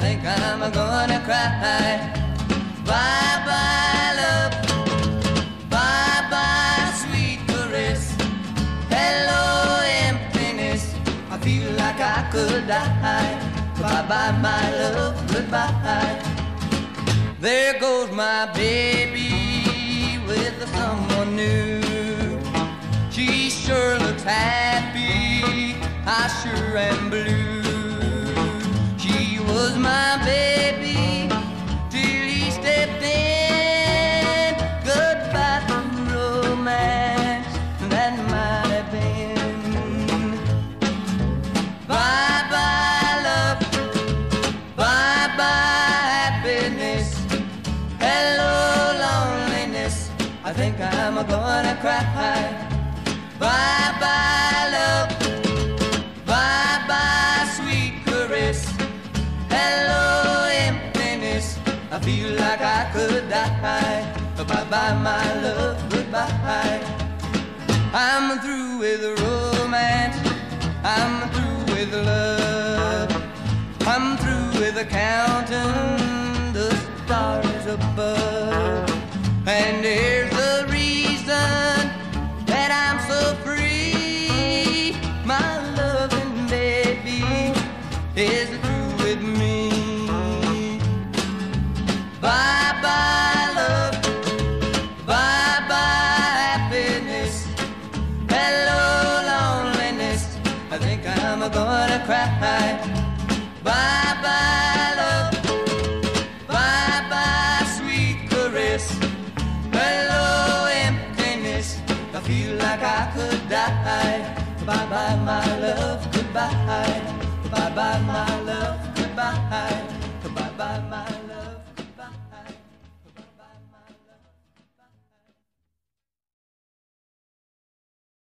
I think I'm gonna cry. Bye bye, love. Bye bye, sweet caress. Hello, emptiness. I feel like I could die. Bye bye, my love. Goodbye. There goes my baby with someone new. She sure looks happy. I sure am blue. feel like I could die. Bye bye, my love, goodbye. I'm through with romance. I'm through with love. I'm through with counting the stars above. And cry. Bye bye, love. Bye bye, sweet caress. Hello, emptiness. I feel like I could die. Bye bye, my love. Goodbye.